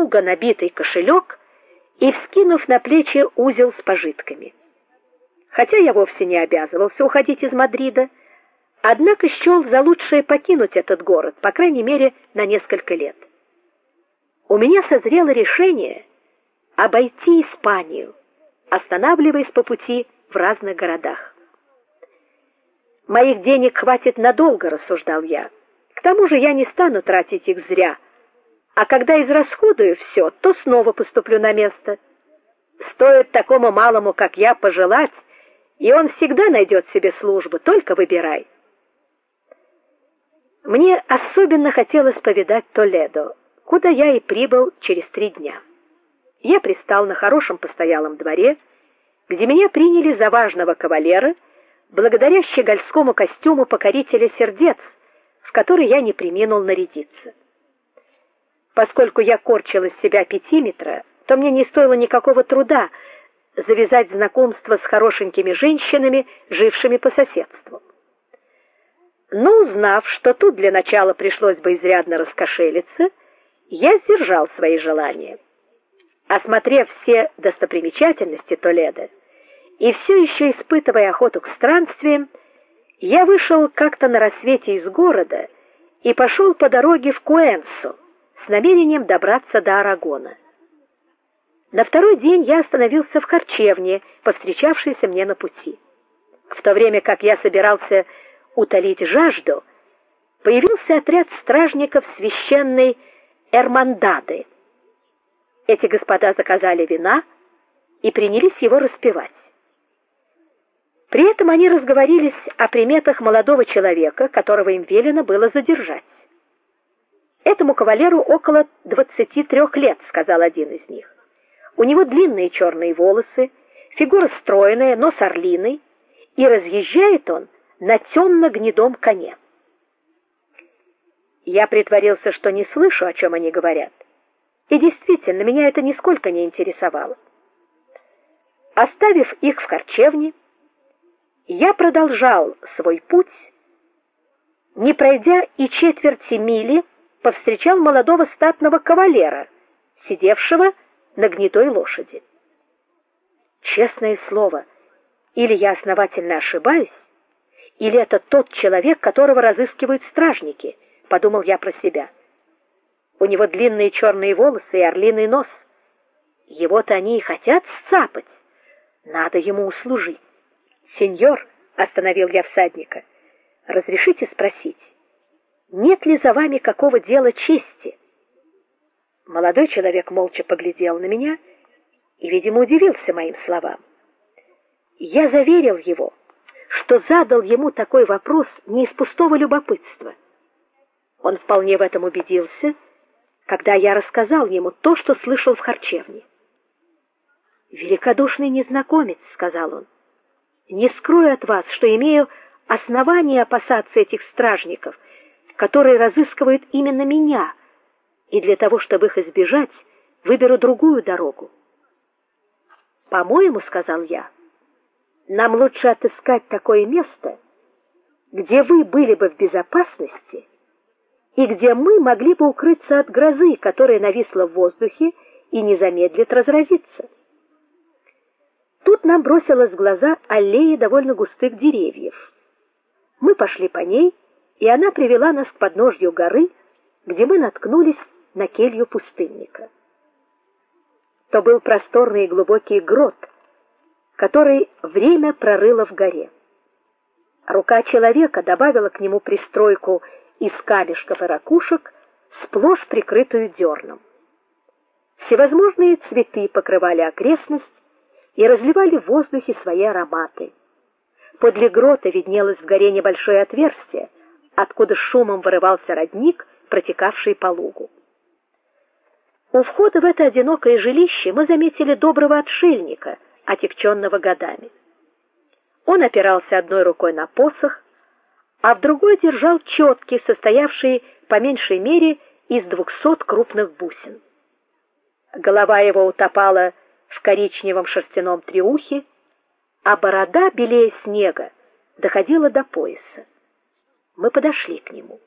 туго набитый кошелек и вскинув на плечи узел с пожитками. Хотя я вовсе не обязывался уходить из Мадрида, однако счел за лучшее покинуть этот город, по крайней мере, на несколько лет. У меня созрело решение обойти Испанию, останавливаясь по пути в разных городах. Моих денег хватит надолго, рассуждал я. К тому же я не стану тратить их зря. А когда израсходую все, то снова поступлю на место. Стоит такому малому, как я, пожелать, и он всегда найдет себе службу, только выбирай. Мне особенно хотелось повидать Толедо, куда я и прибыл через три дня. Я пристал на хорошем постоялом дворе, где меня приняли за важного кавалера, благодаря щегольскому костюму покорителя сердец, в который я не преминул нарядиться. Поскольку я корчил из себя пятиметра, то мне не стоило никакого труда завязать знакомство с хорошенькими женщинами, жившими по соседству. Но узнав, что тут для начала пришлось бы изрядно раскошелиться, я сдержал свои желания. Осмотрев все достопримечательности Толедо и все еще испытывая охоту к странствиям, я вышел как-то на рассвете из города и пошел по дороге в Куэнсу с намерением добраться до Арагона. На второй день я остановился в харчевне, повстречавшейся мне на пути. В то время как я собирался утолить жажду, появился отряд стражников священной Эрмандады. Эти господа заказали вина и принялись его распивать. При этом они разговорились о приметах молодого человека, которого им велено было задержать. Этому кавалеру около 23 лет, сказал один из них. У него длинные черные волосы, фигура стройная, нос орлиный, и разъезжает он на темно гнедом коне. Я притворился, что не слышу, о чем они говорят. И действительно, меня это нисколько не интересовало. Оставив их в харчевне, я продолжал свой путь, не пройдя и четверти мили, повстречал молодого статного кавалера, сидевшего на гнедой лошади. Честное слово, или я основательно ошибаюсь, или это тот человек, которого разыскивают стражники, подумал я про себя. У него длинные черные волосы и орлиный нос. Его-то они и хотят сцапать. Надо ему услужить. Сеньор, остановил я всадника. Разрешите спросить, нет ли за вами какого дела чести? Молодой человек молча поглядел на меня и, видимо, удивился моим словам. Я заверил его, что задал ему такой вопрос не из пустого любопытства. Он вполне в этом убедился, когда я рассказал ему то, что слышал в харчевне. Великодушный незнакомец, сказал он. Не скрою от вас, что имею основания опасаться этих стражников, которые разыскивают именно меня, и для того, чтобы их избежать, выберу другую дорогу. По-моему, сказал я, нам лучше отыскать такое место, где вы были бы в безопасности и где мы могли бы укрыться от грозы, которая нависла в воздухе и не замедлит разразиться. Тут нам бросилась в глаза аллея довольно густых деревьев. Мы пошли по ней, и она привела нас к подножью горы, где мы наткнулись на келью пустынника. То был просторный и глубокий грот, который время прорыло в горе. Рука человека добавила к нему пристройку из камешков и ракушек, сплошь прикрытую дерном. Всевозможные цветы покрывали окрестность, и разливали в воздухе свои ароматы. Подле грота виднелось в горе небольшое отверстие, откуда шумом вырывался родник, протекавший по лугу. У входа в это одинокое жилище мы заметили доброго отшельника, отягченного годами. Он опирался одной рукой на посох, а в другой держал четки, состоявшие по меньшей мере из двухсот крупных бусин. Голова его утопала в коричневом шерстяном триухе, а борода белее снега доходила до пояса. Мы подошли к нему.